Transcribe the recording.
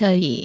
可以